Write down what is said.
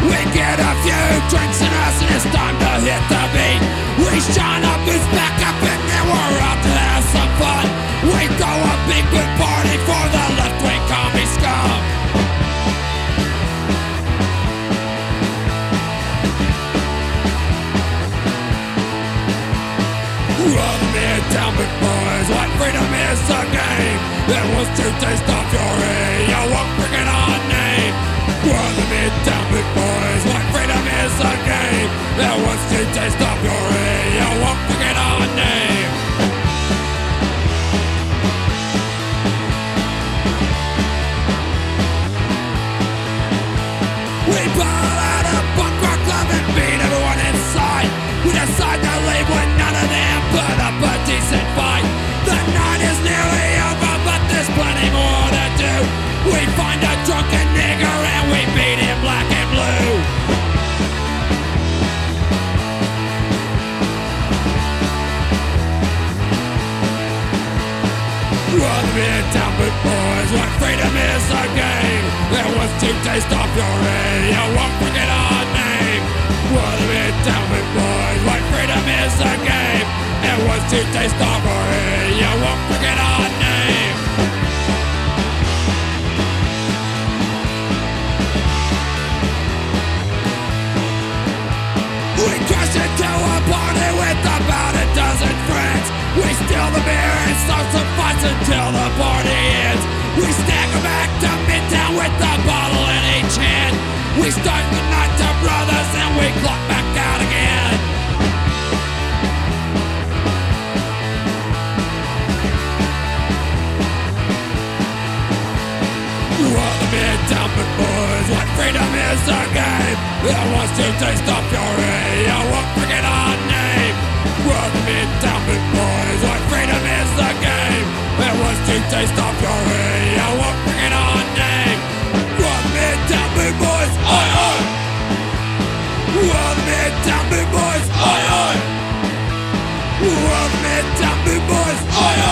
We get a few drinks in us and it's time to hit the beat. We shine up who's back up and then we're out to have some fun. We throw a big good party for the left wing commie scum. Well, the Midtown Boot Boys, what freedom is a game that wants to taste of fury. You won't taste of fury. You won't bring our name. We ball out a punk rock club and beat everyone inside. We decide to leave when none of them put up a decent fight. The night is nearly over, but there's plenty more to do. We find Run Midtown Boot Boys, what freedom is a game that wants to taste of your You won't forget our name. Run Midtown Boot Boys, what freedom is a game that was to taste of your You won't forget We steal the beer and start some fights until the party ends. We stagger back to Midtown with a bottle in each hand. We start the night to brothers and we clock back out again. Well, the midtown boys, what freedom is a game that wants to taste of fury. You won't forget Midtown Boot Boys, oi oi.